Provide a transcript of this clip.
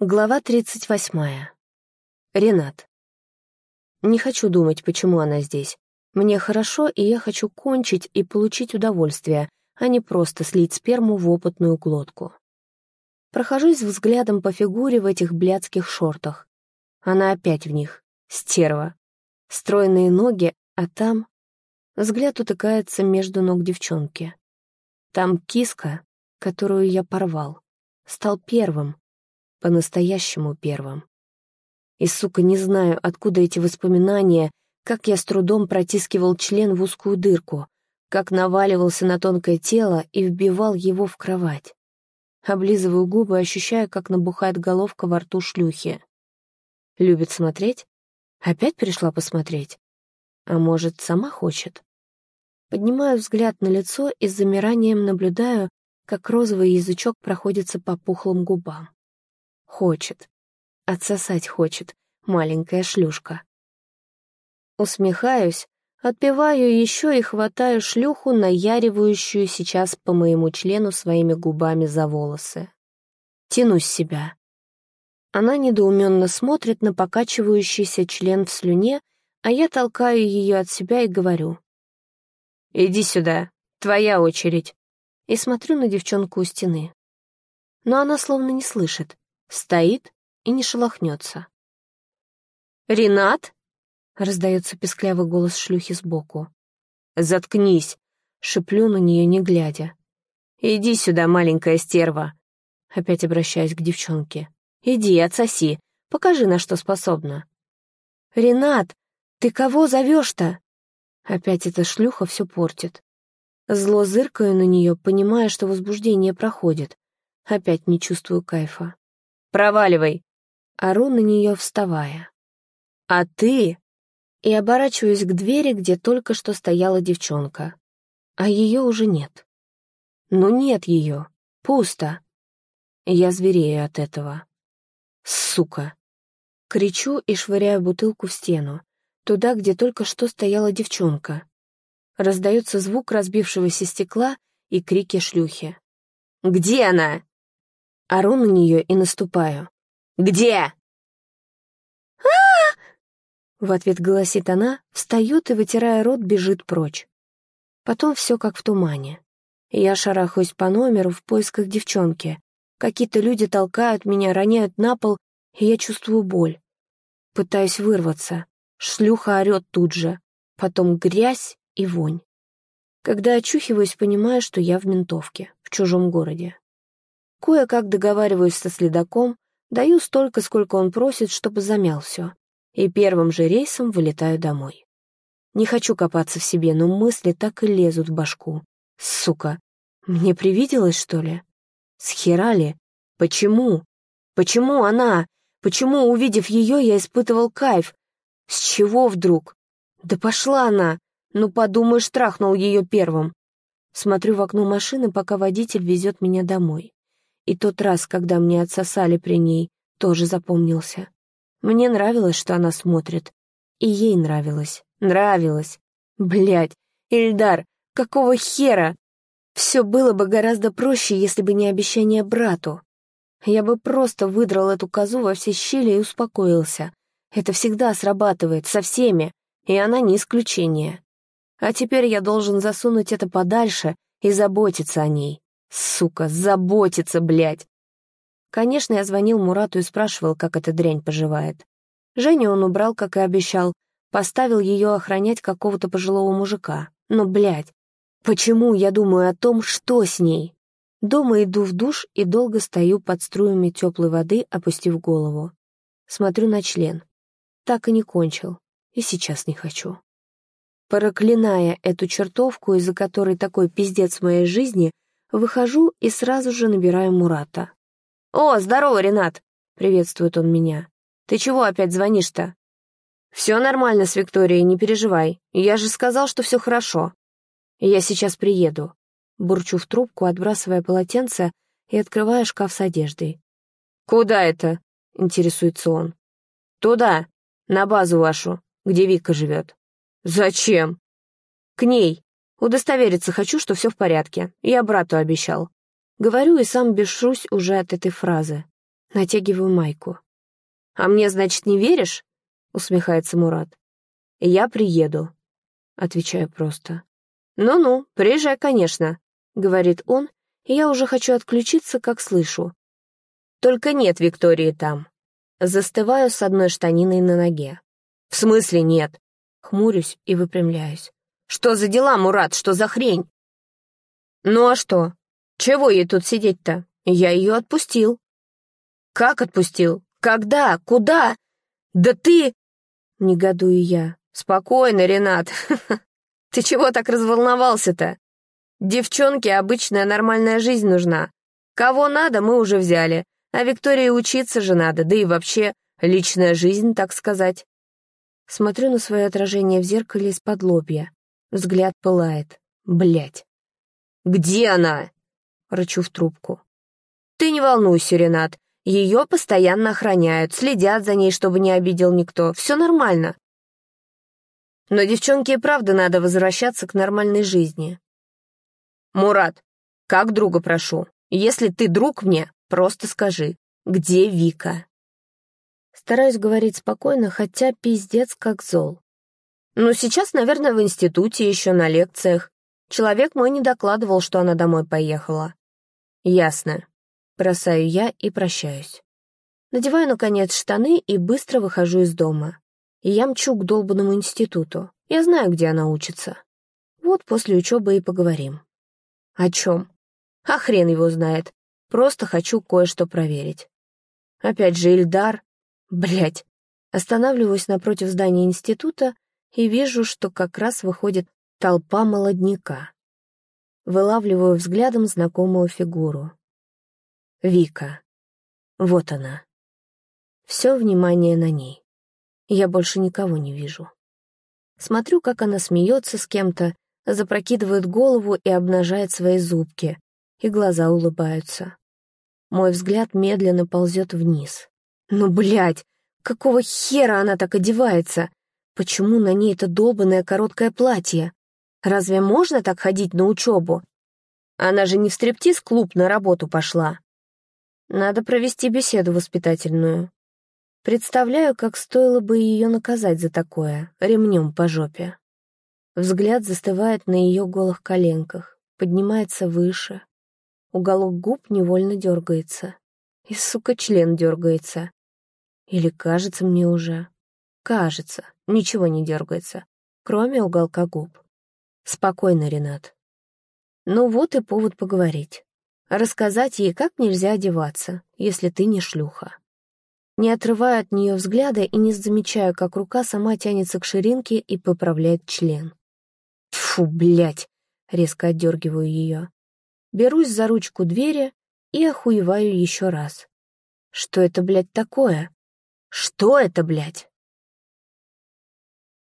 Глава 38. Ренат. Не хочу думать, почему она здесь. Мне хорошо, и я хочу кончить и получить удовольствие, а не просто слить сперму в опытную глотку. Прохожусь взглядом по фигуре в этих блядских шортах. Она опять в них. Стерва. Стройные ноги, а там... Взгляд утыкается между ног девчонки. Там киска, которую я порвал. Стал первым, по-настоящему первым. И, сука, не знаю, откуда эти воспоминания, как я с трудом протискивал член в узкую дырку, как наваливался на тонкое тело и вбивал его в кровать. Облизываю губы, ощущая, как набухает головка во рту шлюхи. Любит смотреть? Опять пришла посмотреть? А может, сама хочет? Поднимаю взгляд на лицо и с замиранием наблюдаю, как розовый язычок проходится по пухлым губам. Хочет. Отсосать хочет, маленькая шлюшка. Усмехаюсь, отпиваю еще и хватаю шлюху, наяривающую сейчас по моему члену своими губами за волосы. Тянусь себя. Она недоуменно смотрит на покачивающийся член в слюне, а я толкаю ее от себя и говорю. «Иди сюда, твоя очередь», и смотрю на девчонку у стены. Но она словно не слышит, Стоит и не шелохнется. «Ренат?» — раздается песклявый голос шлюхи сбоку. «Заткнись!» — шеплю на нее, не глядя. «Иди сюда, маленькая стерва!» Опять обращаюсь к девчонке. «Иди, отсоси, покажи, на что способна». «Ренат, ты кого зовешь-то?» Опять эта шлюха все портит. Зло зыркаю на нее, понимая, что возбуждение проходит. Опять не чувствую кайфа. Проваливай!» Ору на нее, вставая. «А ты...» И оборачиваюсь к двери, где только что стояла девчонка. А ее уже нет. Ну нет ее. Пусто. Я зверею от этого. Сука. Кричу и швыряю бутылку в стену, туда, где только что стояла девчонка. Раздается звук разбившегося стекла и крики шлюхи. «Где она?» Ору на нее и наступаю. «Где?» а В ответ голосит она, встает и, вытирая рот, бежит прочь. Потом все как в тумане. Я шарахаюсь по номеру в поисках девчонки. Какие-то люди толкают меня, роняют на пол, и я чувствую боль. Пытаюсь вырваться. Шлюха орет тут же. Потом грязь и вонь. Когда очухиваюсь, понимаю, что я в ментовке, в чужом городе. Кое-как договариваюсь со следаком, даю столько, сколько он просит, чтобы замял все, и первым же рейсом вылетаю домой. Не хочу копаться в себе, но мысли так и лезут в башку. Сука, мне привиделось, что ли? Схерали? Почему? Почему она? Почему, увидев ее, я испытывал кайф? С чего вдруг? Да пошла она! Ну, подумаешь, трахнул ее первым. Смотрю в окно машины, пока водитель везет меня домой. И тот раз, когда мне отсосали при ней, тоже запомнился. Мне нравилось, что она смотрит. И ей нравилось. Нравилось. Блядь, Ильдар, какого хера? Все было бы гораздо проще, если бы не обещание брату. Я бы просто выдрал эту козу во все щели и успокоился. Это всегда срабатывает, со всеми, и она не исключение. А теперь я должен засунуть это подальше и заботиться о ней. Сука, заботится, блядь. Конечно, я звонил Мурату и спрашивал, как эта дрянь поживает. Женю он убрал, как и обещал, поставил ее охранять какого-то пожилого мужика. Но, блядь, почему я думаю о том, что с ней? Дома иду в душ и долго стою под струями теплой воды, опустив голову. Смотрю на член. Так и не кончил. И сейчас не хочу. Проклиная эту чертовку, из-за которой такой пиздец в моей жизни, Выхожу и сразу же набираю Мурата. «О, здорово, Ренат!» — приветствует он меня. «Ты чего опять звонишь-то?» «Все нормально с Викторией, не переживай. Я же сказал, что все хорошо. Я сейчас приеду». Бурчу в трубку, отбрасывая полотенце и открывая шкаф с одеждой. «Куда это?» — интересуется он. «Туда, на базу вашу, где Вика живет». «Зачем?» «К ней. Удостовериться хочу, что все в порядке. Я брату обещал. Говорю и сам бешусь уже от этой фразы. Натягиваю майку. «А мне, значит, не веришь?» — усмехается Мурат. «Я приеду», — отвечаю просто. «Ну-ну, приезжай, конечно», — говорит он, и я уже хочу отключиться, как слышу. «Только нет Виктории там». Застываю с одной штаниной на ноге. «В смысле нет?» Хмурюсь и выпрямляюсь. «Что за дела, Мурат, что за хрень?» «Ну а что? Чего ей тут сидеть-то? Я ее отпустил». «Как отпустил? Когда? Куда? Да ты...» Негодую я. «Спокойно, Ренат. Ты чего так разволновался-то? Девчонке обычная нормальная жизнь нужна. Кого надо, мы уже взяли. А Виктории учиться же надо, да и вообще личная жизнь, так сказать». Смотрю на свое отражение в зеркале из-под лобья. Взгляд пылает. Блять. «Где она?» — рычу в трубку. «Ты не волнуйся, Ренат. Ее постоянно охраняют, следят за ней, чтобы не обидел никто. Все нормально. Но девчонке и правда надо возвращаться к нормальной жизни. Мурат, как друга прошу, если ты друг мне, просто скажи, где Вика? Стараюсь говорить спокойно, хотя пиздец как зол. Ну, сейчас, наверное, в институте, еще на лекциях. Человек мой не докладывал, что она домой поехала. Ясно. Бросаю я и прощаюсь. Надеваю, наконец, штаны и быстро выхожу из дома. Я мчу к долбанному институту. Я знаю, где она учится. Вот после учебы и поговорим. О чем? А хрен его знает. Просто хочу кое-что проверить. Опять же, Ильдар. Блять. Останавливаюсь напротив здания института и вижу, что как раз выходит толпа молодняка. Вылавливаю взглядом знакомую фигуру. Вика. Вот она. Все внимание на ней. Я больше никого не вижу. Смотрю, как она смеется с кем-то, запрокидывает голову и обнажает свои зубки, и глаза улыбаются. Мой взгляд медленно ползет вниз. Ну, блядь, какого хера она так одевается? Почему на ней это долбанное короткое платье? Разве можно так ходить на учебу? Она же не в стриптиз-клуб на работу пошла. Надо провести беседу воспитательную. Представляю, как стоило бы ее наказать за такое, ремнем по жопе. Взгляд застывает на ее голых коленках, поднимается выше. Уголок губ невольно дергается. И, сука, член дергается. Или кажется мне уже. Кажется, ничего не дергается, кроме уголка губ. Спокойно, Ренат. Ну вот и повод поговорить. Рассказать ей, как нельзя одеваться, если ты не шлюха. Не отрывая от нее взгляда и не замечая, как рука сама тянется к ширинке и поправляет член. Фу, блядь! Резко отдергиваю ее. Берусь за ручку двери и охуеваю еще раз. Что это, блядь, такое? Что это, блядь?